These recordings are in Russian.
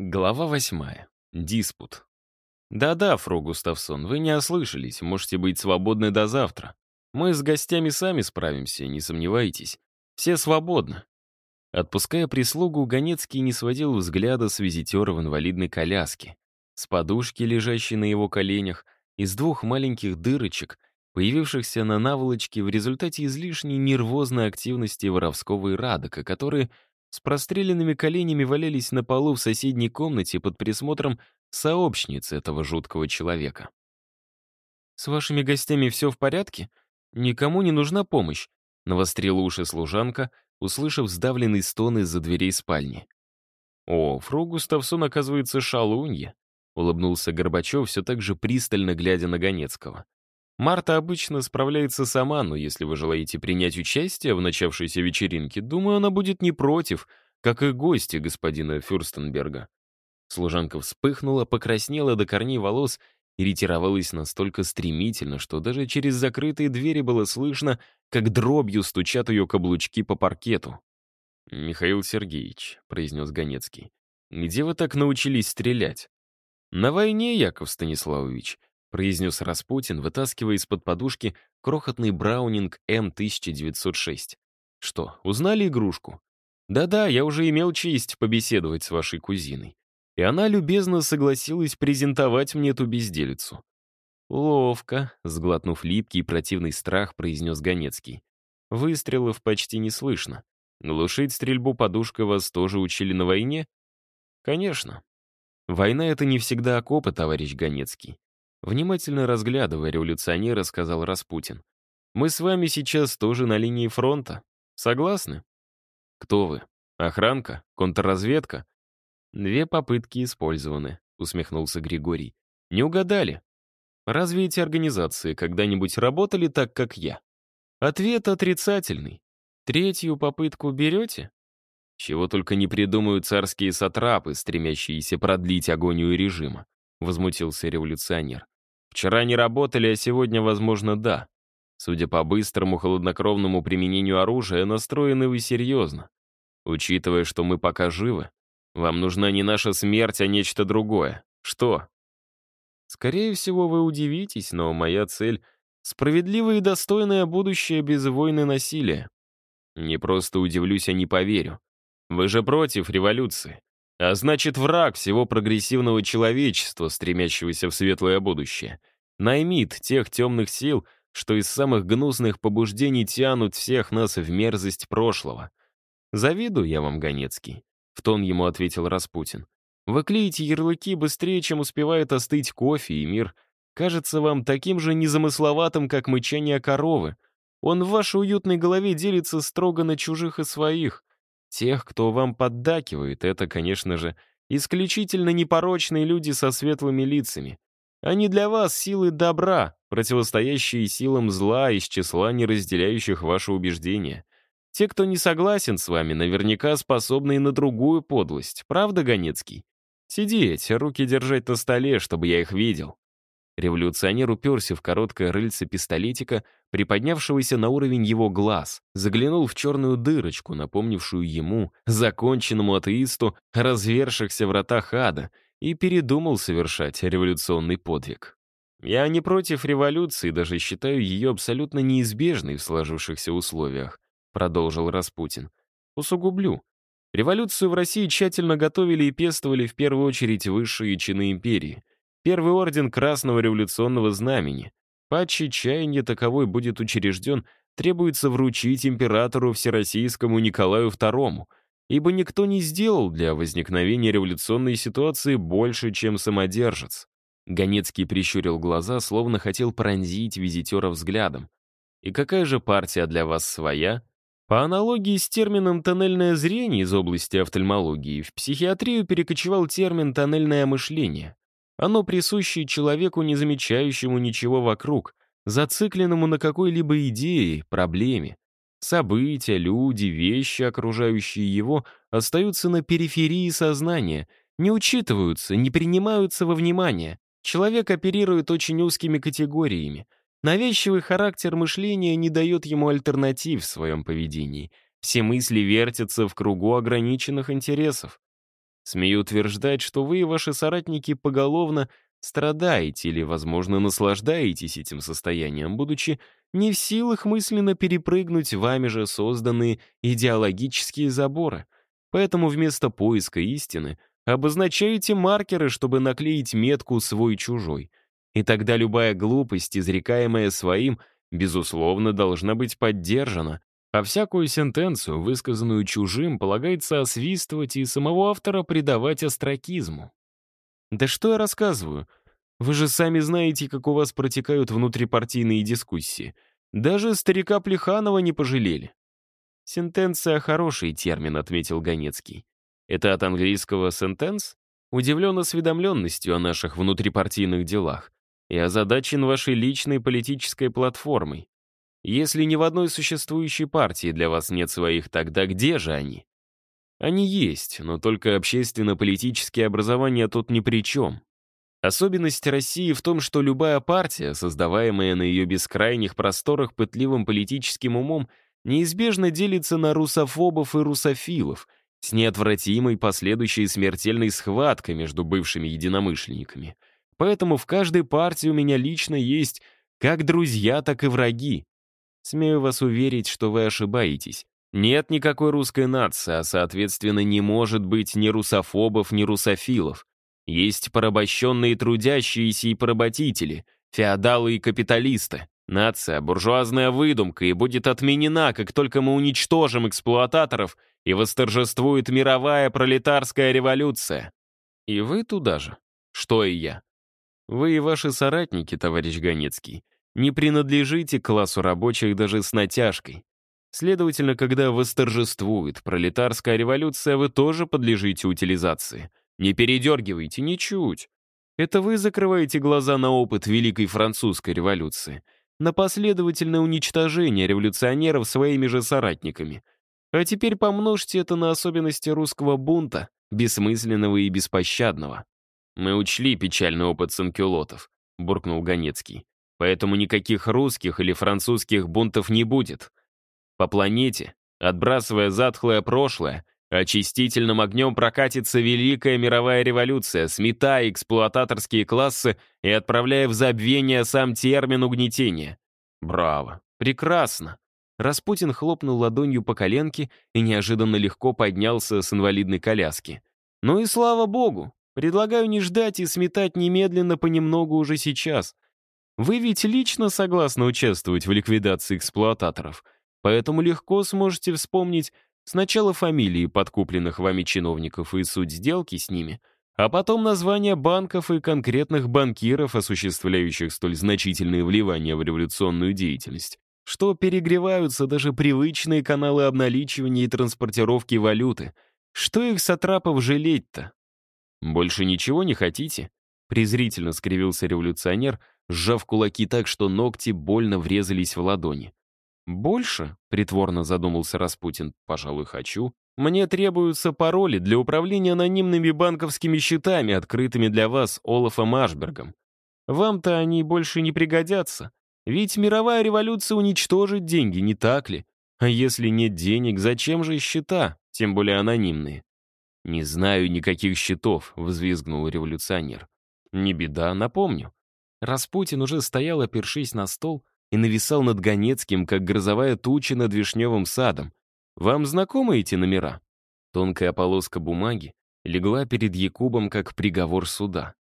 Глава восьмая. Диспут. «Да-да, фру Густавсон, вы не ослышались, можете быть свободны до завтра. Мы с гостями сами справимся, не сомневайтесь. Все свободны». Отпуская прислугу, Ганецкий не сводил взгляда с визитера в инвалидной коляске. С подушки, лежащей на его коленях, из двух маленьких дырочек, появившихся на наволочке в результате излишней нервозной активности воровского Ирадока, которые с простреленными коленями валялись на полу в соседней комнате под присмотром сообщницы этого жуткого человека. «С вашими гостями все в порядке? Никому не нужна помощь?» — навострила уши служанка, услышав сдавленный стон из-за дверей спальни. «О, фру Густавсон, оказывается, шалунья», — улыбнулся Горбачев, все так же пристально глядя на Ганецкого. Марта обычно справляется сама, но если вы желаете принять участие в начавшейся вечеринке, думаю, она будет не против, как и гости господина Фюрстенберга». Служанка вспыхнула, покраснела до корней волос и ретировалась настолько стремительно, что даже через закрытые двери было слышно, как дробью стучат ее каблучки по паркету. «Михаил Сергеевич», — произнес Ганецкий, — «где вы так научились стрелять?» «На войне, Яков Станиславович», — произнес Распутин, вытаскивая из-под подушки крохотный Браунинг М1906. «Что, узнали игрушку?» «Да-да, я уже имел честь побеседовать с вашей кузиной. И она любезно согласилась презентовать мне эту безделицу». «Ловко», — сглотнув липкий и противный страх, произнес Ганецкий. «Выстрелов почти не слышно. Глушить стрельбу подушкой вас тоже учили на войне?» «Конечно. Война — это не всегда окопы, товарищ Ганецкий. Внимательно разглядывая революционера, сказал Распутин. «Мы с вами сейчас тоже на линии фронта. Согласны?» «Кто вы? Охранка? Контрразведка?» «Две попытки использованы», — усмехнулся Григорий. «Не угадали. Разве эти организации когда-нибудь работали так, как я?» Ответ отрицательный. Третью попытку берете? Чего только не придумают царские сатрапы, стремящиеся продлить агонию режима. — возмутился революционер. «Вчера не работали, а сегодня, возможно, да. Судя по быстрому, холоднокровному применению оружия, настроены вы серьезно. Учитывая, что мы пока живы, вам нужна не наша смерть, а нечто другое. Что?» «Скорее всего, вы удивитесь, но моя цель — справедливое и достойное будущее без войны насилия. Не просто удивлюсь, а не поверю. Вы же против революции. А значит, враг всего прогрессивного человечества, стремящегося в светлое будущее. Наймит тех темных сил, что из самых гнусных побуждений тянут всех нас в мерзость прошлого. «Завидую я вам, Ганецкий», — в тон ему ответил Распутин. «Вы клеите ярлыки быстрее, чем успевает остыть кофе, и мир кажется вам таким же незамысловатым, как мычание коровы. Он в вашей уютной голове делится строго на чужих и своих. Тех, кто вам поддакивает, это, конечно же, исключительно непорочные люди со светлыми лицами. Они для вас силы добра, противостоящие силам зла из числа неразделяющих ваши убеждения. Те, кто не согласен с вами, наверняка способны и на другую подлость. Правда, Ганецкий? Сидеть, руки держать на столе, чтобы я их видел. Революционер уперся в короткое рыльце пистолетика, приподнявшегося на уровень его глаз, заглянул в черную дырочку, напомнившую ему, законченному атеисту, развершихся вратах ада, и передумал совершать революционный подвиг. «Я не против революции, даже считаю ее абсолютно неизбежной в сложившихся условиях», продолжил Распутин. «Усугублю. Революцию в России тщательно готовили и пестовали в первую очередь высшие чины империи — Первый орден Красного революционного знамени. Патчи чаяния таковой будет учрежден, требуется вручить императору Всероссийскому Николаю II, ибо никто не сделал для возникновения революционной ситуации больше, чем самодержец. Ганецкий прищурил глаза, словно хотел пронзить визитера взглядом. «И какая же партия для вас своя?» По аналогии с термином «тоннельное зрение» из области офтальмологии, в психиатрию перекочевал термин «тоннельное мышление». Оно присуще человеку, не замечающему ничего вокруг, зацикленному на какой-либо идее, проблеме. События, люди, вещи, окружающие его, остаются на периферии сознания, не учитываются, не принимаются во внимание. Человек оперирует очень узкими категориями. Навязчивый характер мышления не дает ему альтернатив в своем поведении. Все мысли вертятся в кругу ограниченных интересов. Смею утверждать, что вы и ваши соратники поголовно страдаете или, возможно, наслаждаетесь этим состоянием, будучи не в силах мысленно перепрыгнуть вами же созданные идеологические заборы. Поэтому вместо поиска истины обозначаете маркеры, чтобы наклеить метку «свой-чужой». И тогда любая глупость, изрекаемая своим, безусловно, должна быть поддержана, а всякую сентенцию, высказанную чужим, полагается освистывать и самого автора предавать остракизму. Да что я рассказываю? Вы же сами знаете, как у вас протекают внутрипартийные дискуссии. Даже старика Плеханова не пожалели. «Сентенция — хороший термин», — отметил Ганецкий. «Это от английского «сентенс»?» Удивлен осведомленностью о наших внутрипартийных делах и озадачен вашей личной политической платформой. Если ни в одной существующей партии для вас нет своих, тогда где же они? Они есть, но только общественно-политические образования тут ни при чем. Особенность России в том, что любая партия, создаваемая на ее бескрайних просторах пытливым политическим умом, неизбежно делится на русофобов и русофилов, с неотвратимой последующей смертельной схваткой между бывшими единомышленниками. Поэтому в каждой партии у меня лично есть как друзья, так и враги. Смею вас уверить, что вы ошибаетесь. Нет никакой русской нации, а, соответственно, не может быть ни русофобов, ни русофилов. Есть порабощенные трудящиеся и поработители, феодалы и капиталисты. Нация — буржуазная выдумка и будет отменена, как только мы уничтожим эксплуататоров и восторжествует мировая пролетарская революция. И вы туда же. Что и я. Вы и ваши соратники, товарищ Ганецкий, не принадлежите классу рабочих даже с натяжкой. Следовательно, когда восторжествует пролетарская революция, вы тоже подлежите утилизации. Не передергивайте ничуть. Это вы закрываете глаза на опыт Великой Французской революции, на последовательное уничтожение революционеров своими же соратниками. А теперь помножьте это на особенности русского бунта, бессмысленного и беспощадного. «Мы учли печальный опыт санкюлотов», — буркнул Ганецкий. «Поэтому никаких русских или французских бунтов не будет. По планете, отбрасывая затхлое прошлое, очистительным огнем прокатится Великая мировая революция, сметая эксплуататорские классы и отправляя в забвение сам термин угнетения. Браво! Прекрасно!» Распутин хлопнул ладонью по коленке и неожиданно легко поднялся с инвалидной коляски. «Ну и слава богу! Предлагаю не ждать и сметать немедленно понемногу уже сейчас. Вы ведь лично согласны участвовать в ликвидации эксплуататоров, поэтому легко сможете вспомнить сначала фамилии подкупленных вами чиновников и суть сделки с ними, а потом названия банков и конкретных банкиров, осуществляющих столь значительные вливания в революционную деятельность, что перегреваются даже привычные каналы обналичивания и транспортировки валюты. Что их сатрапов жалеть-то? «Больше ничего не хотите?» Презрительно скривился революционер, сжав кулаки так, что ногти больно врезались в ладони. «Больше?» — притворно задумался Распутин. «Пожалуй, хочу. Мне требуются пароли для управления анонимными банковскими счетами, открытыми для вас Олафом Ашбергом. Вам-то они больше не пригодятся. Ведь мировая революция уничтожит деньги, не так ли? А если нет денег, зачем же счета, тем более анонимные? «Не знаю никаких счетов», — взвизгнул революционер. «Не беда, напомню». Распутин уже стоял, опершись на стол, и нависал над Ганецким, как грозовая туча над вишневым садом. «Вам знакомы эти номера?» Тонкая полоска бумаги легла перед Якубом как приговор суда.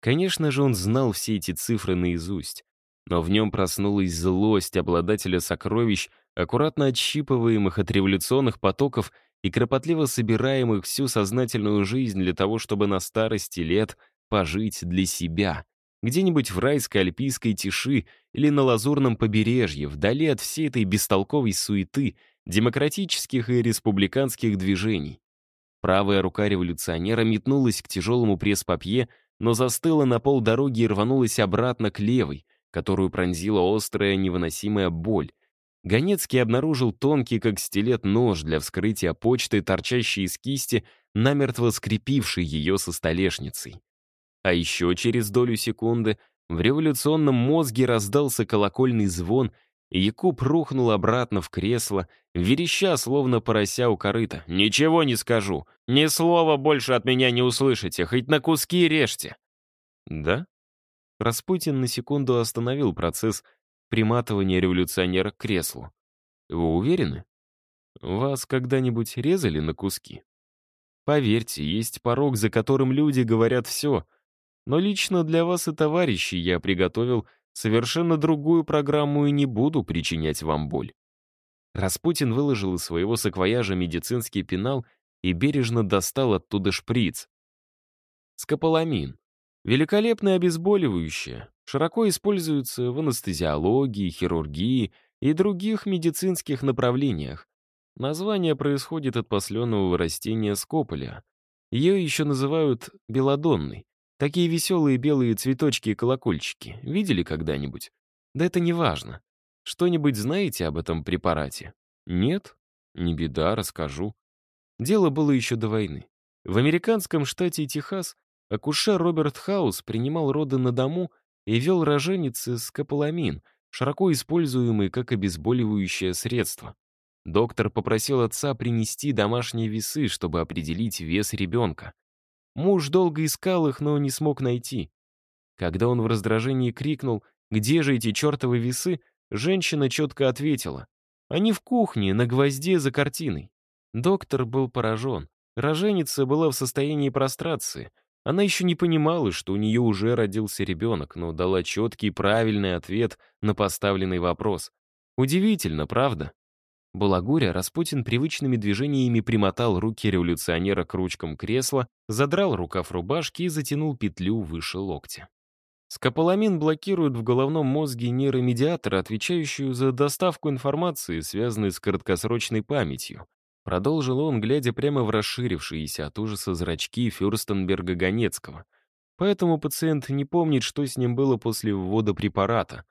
Конечно же, он знал все эти цифры наизусть, но в нем проснулась злость обладателя сокровищ, аккуратно отщипываемых от революционных потоков и кропотливо собираемых всю сознательную жизнь для того, чтобы на старости лет пожить для себя, где-нибудь в райской альпийской тиши или на лазурном побережье, вдали от всей этой бестолковой суеты, демократических и республиканских движений. Правая рука революционера метнулась к тяжелому пресс-папье, но застыла на полдороги и рванулась обратно к левой, которую пронзила острая невыносимая боль, Ганецкий обнаружил тонкий, как стилет, нож для вскрытия почты, торчащий из кисти, намертво скрепивший ее со столешницей. А еще через долю секунды в революционном мозге раздался колокольный звон, Якуб рухнул обратно в кресло, вереща, словно порося у корыта. «Ничего не скажу. Ни слова больше от меня не услышите, хоть на куски режьте». «Да?» Распутин на секунду остановил процесс приматывания революционера к креслу. «Вы уверены? Вас когда-нибудь резали на куски?» Поверьте, есть порог, за которым люди говорят все. Но лично для вас и товарищей я приготовил совершенно другую программу и не буду причинять вам боль. Распутин выложил из своего саквояжа медицинский пенал и бережно достал оттуда шприц. Скополамин. Великолепное обезболивающее. Широко используется в анестезиологии, хирургии и других медицинских направлениях. Название происходит от посленового растения скополя. Ее еще называют белодонной. Такие веселые белые цветочки и колокольчики. Видели когда-нибудь? Да это не важно. Что-нибудь знаете об этом препарате? Нет? Не беда, расскажу. Дело было еще до войны. В американском штате Техас акушер Роберт Хаус принимал роды на дому и вел роженицы скополамин, широко используемый как обезболивающее средство. Доктор попросил отца принести домашние весы, чтобы определить вес ребенка. Муж долго искал их, но не смог найти. Когда он в раздражении крикнул «Где же эти чертовы весы?», женщина четко ответила «Они в кухне, на гвозде за картиной». Доктор был поражен. Роженица была в состоянии прострации. Она еще не понимала, что у нее уже родился ребенок, но дала четкий правильный ответ на поставленный вопрос. Удивительно, правда? Балагуря Распутин привычными движениями примотал руки революционера к ручкам кресла, задрал рукав рубашки и затянул петлю выше локтя. Скополамин блокирует в головном мозге нейромедиаторы, отвечающую за доставку информации, связанной с краткосрочной памятью. Продолжил он, глядя прямо в расширившиеся от ужаса зрачки Фюрстенберга Ганецкого. Поэтому пациент не помнит, что с ним было после ввода препарата.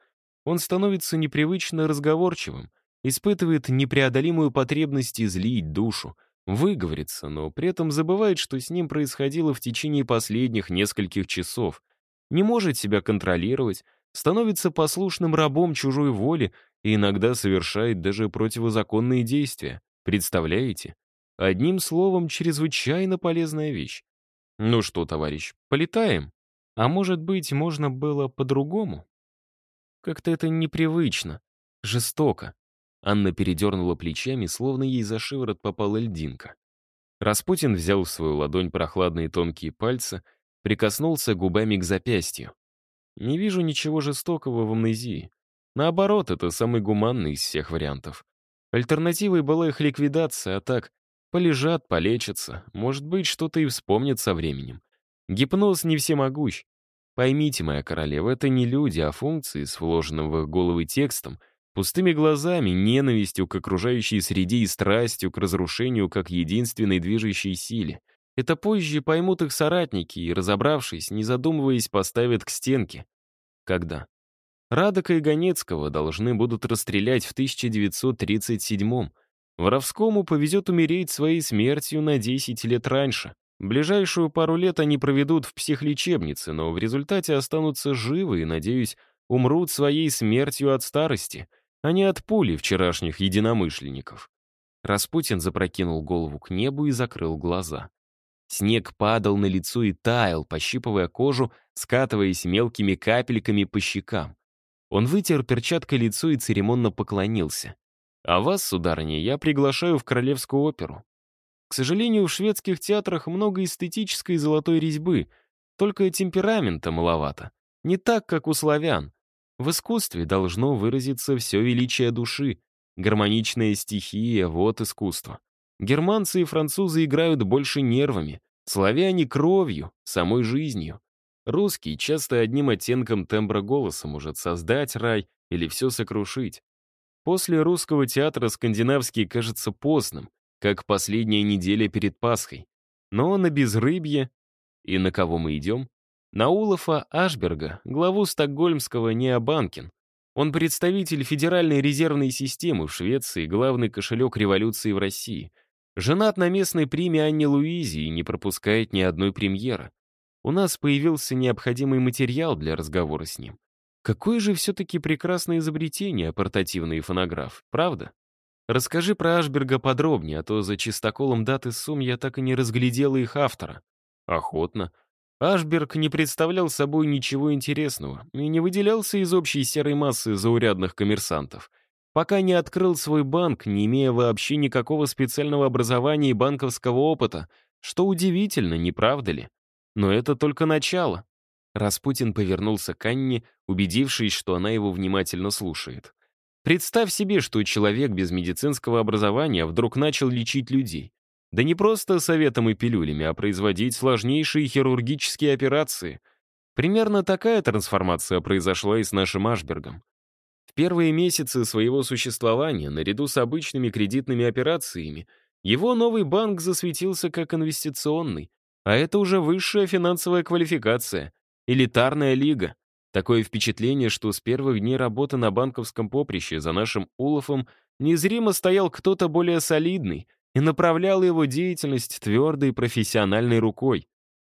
Он становится непривычно разговорчивым, испытывает непреодолимую потребность излить душу, выговориться, но при этом забывает, что с ним происходило в течение последних нескольких часов, не может себя контролировать, становится послушным рабом чужой воли и иногда совершает даже противозаконные действия. Представляете? Одним словом, чрезвычайно полезная вещь. Ну что, товарищ, полетаем? А может быть, можно было по-другому? Как-то это непривычно, жестоко. Анна передернула плечами, словно ей за шиворот попала льдинка. Распутин взял в свою ладонь прохладные тонкие пальцы, прикоснулся губами к запястью. «Не вижу ничего жестокого в амнезии. Наоборот, это самый гуманный из всех вариантов. Альтернативой была их ликвидация, а так полежат, полечатся, может быть, что-то и вспомнят со временем. Гипноз не всемогущ. Поймите, моя королева, это не люди, а функции с вложенным в их головы текстом — Пустыми глазами, ненавистью к окружающей среде и страстью к разрушению как единственной движущей силе. Это позже поймут их соратники и, разобравшись, не задумываясь, поставят к стенке. Когда? Радока и Ганецкого должны будут расстрелять в 1937-м. Воровскому повезет умереть своей смертью на 10 лет раньше. Ближайшую пару лет они проведут в психлечебнице, но в результате останутся живы и, надеюсь, умрут своей смертью от старости — а не от пули вчерашних единомышленников. Распутин запрокинул голову к небу и закрыл глаза. Снег падал на лицо и таял, пощипывая кожу, скатываясь мелкими капельками по щекам. Он вытер перчаткой лицо и церемонно поклонился. «А вас, сударыня, я приглашаю в Королевскую оперу. К сожалению, в шведских театрах много эстетической золотой резьбы, только темперамента маловато. Не так, как у славян. В искусстве должно выразиться все величие души. Гармоничная стихия — вот искусство. Германцы и французы играют больше нервами, славяне — кровью, самой жизнью. Русский часто одним оттенком тембра голоса может создать рай или все сокрушить. После русского театра скандинавский кажется постным, как последняя неделя перед Пасхой. Но на безрыбье... И на кого мы идем? Наулофа Ашберга, главу стокгольмского Необанкин. Он представитель Федеральной резервной системы в Швеции, главный кошелек революции в России. Женат на местной приме Анне Луизи и не пропускает ни одной премьеры. У нас появился необходимый материал для разговора с ним. Какое же все-таки прекрасное изобретение портативный фонограф, правда? Расскажи про Ашберга подробнее, а то за чистоколом даты сумм я так и не разглядела их автора. Охотно. Ашберг не представлял собой ничего интересного и не выделялся из общей серой массы заурядных коммерсантов. Пока не открыл свой банк, не имея вообще никакого специального образования и банковского опыта, что удивительно, не правда ли? Но это только начало. Распутин повернулся к Анне, убедившись, что она его внимательно слушает. Представь себе, что человек без медицинского образования вдруг начал лечить людей. Да не просто советом и пилюлями, а производить сложнейшие хирургические операции. Примерно такая трансформация произошла и с нашим Ашбергом. В первые месяцы своего существования, наряду с обычными кредитными операциями, его новый банк засветился как инвестиционный, а это уже высшая финансовая квалификация, элитарная лига. Такое впечатление, что с первых дней работы на банковском поприще за нашим Улофом незримо стоял кто-то более солидный и направлял его деятельность твердой профессиональной рукой.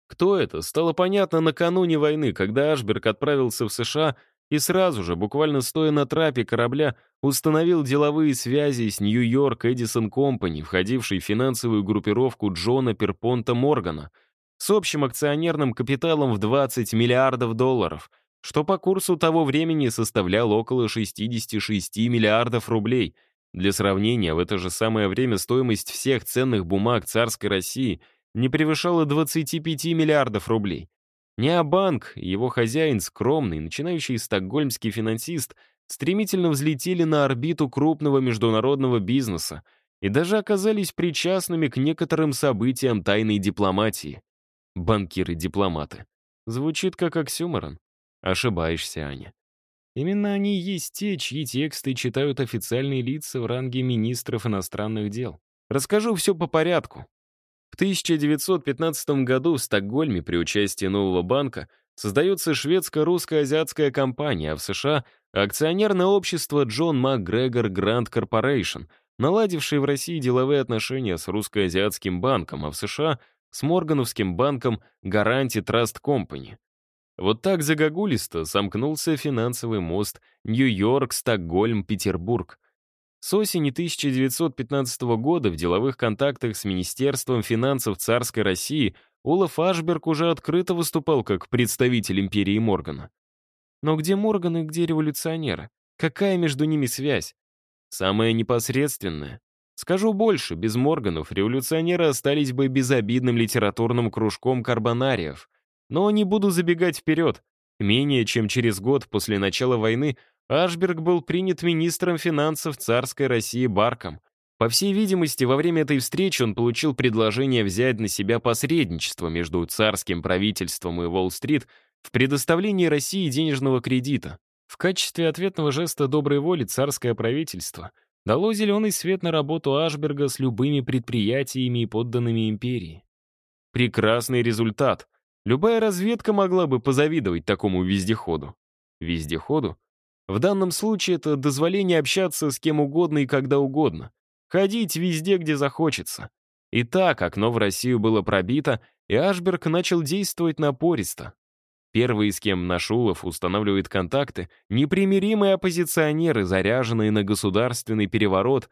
Кто это, стало понятно накануне войны, когда Ашберг отправился в США и сразу же, буквально стоя на трапе корабля, установил деловые связи с Нью-Йорк Эдисон Компани, входившей в финансовую группировку Джона Перпонта Моргана, с общим акционерным капиталом в 20 миллиардов долларов, что по курсу того времени составлял около 66 миллиардов рублей. Для сравнения, в это же самое время стоимость всех ценных бумаг царской России не превышала 25 миллиардов рублей. Необанк, его хозяин, скромный, начинающий стокгольмский финансист, стремительно взлетели на орбиту крупного международного бизнеса и даже оказались причастными к некоторым событиям тайной дипломатии. Банкиры-дипломаты. Звучит как оксюморон. Ошибаешься, Аня. Именно они есть те, чьи тексты читают официальные лица в ранге министров иностранных дел. Расскажу все по порядку. В 1915 году в Стокгольме при участии нового банка создается шведско-русско-азиатская компания, а в США — акционерное общество John MacGregor Grant Corporation, наладившее в России деловые отношения с русско-азиатским банком, а в США — с Моргановским банком Guaranty Trust Company. Вот так загогулисто сомкнулся финансовый мост Нью-Йорк, Стокгольм, Петербург. С осени 1915 года в деловых контактах с Министерством финансов царской России Олаф Ашберг уже открыто выступал как представитель империи Моргана. Но где Морган и где революционеры? Какая между ними связь? Самая непосредственная. Скажу больше, без Морганов революционеры остались бы безобидным литературным кружком карбонариев. Но не буду забегать вперед. Менее чем через год после начала войны Ашберг был принят министром финансов царской России Барком. По всей видимости, во время этой встречи он получил предложение взять на себя посредничество между царским правительством и Уолл-стрит в предоставлении России денежного кредита. В качестве ответного жеста доброй воли царское правительство — дало зеленый свет на работу Ашберга с любыми предприятиями и подданными империи. Прекрасный результат. Любая разведка могла бы позавидовать такому вездеходу. Вездеходу? В данном случае это дозволение общаться с кем угодно и когда угодно. Ходить везде, где захочется. И так окно в Россию было пробито, и Ашберг начал действовать напористо. Первые, с кем Нашулов устанавливает контакты, непримиримые оппозиционеры, заряженные на государственный переворот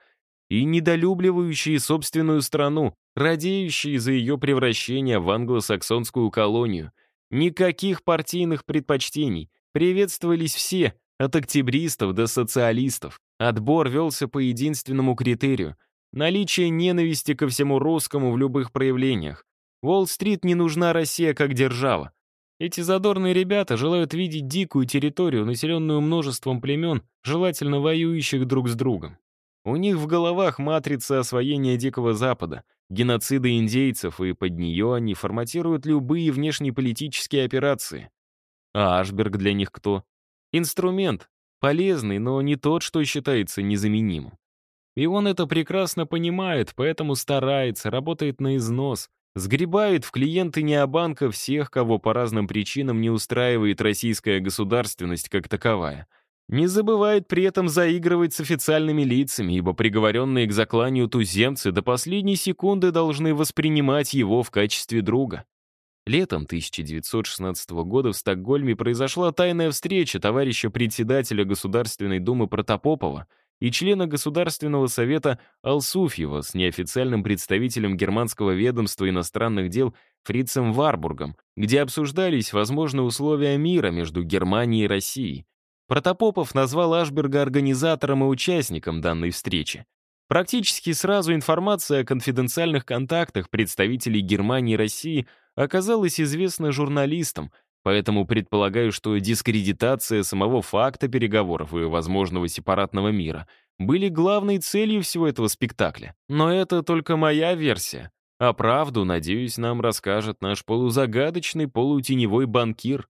и недолюбливающие собственную страну, радеющие за ее превращение в англосаксонскую колонию. Никаких партийных предпочтений. Приветствовались все, от октябристов до социалистов. Отбор велся по единственному критерию — наличие ненависти ко всему русскому в любых проявлениях. Уолл-стрит не нужна Россия как держава. Эти задорные ребята желают видеть дикую территорию, населенную множеством племен, желательно воюющих друг с другом. У них в головах матрица освоения Дикого Запада, геноцида индейцев, и под нее они форматируют любые внешнеполитические операции. А Ашберг для них кто? Инструмент, полезный, но не тот, что считается незаменимым. И он это прекрасно понимает, поэтому старается, работает на износ, Сгребает в клиенты необанка всех, кого по разным причинам не устраивает российская государственность как таковая. Не забывает при этом заигрывать с официальными лицами, ибо приговоренные к закланию туземцы до последней секунды должны воспринимать его в качестве друга. Летом 1916 года в Стокгольме произошла тайная встреча товарища председателя Государственной Думы Протопопова и члена Государственного совета Алсуфьева с неофициальным представителем германского ведомства иностранных дел Фрицем Варбургом, где обсуждались возможные условия мира между Германией и Россией. Протопопов назвал Ашберга организатором и участником данной встречи. Практически сразу информация о конфиденциальных контактах представителей Германии и России оказалась известна журналистам, поэтому предполагаю, что дискредитация самого факта переговоров и возможного сепаратного мира были главной целью всего этого спектакля. Но это только моя версия. А правду, надеюсь, нам расскажет наш полузагадочный, полутеневой банкир.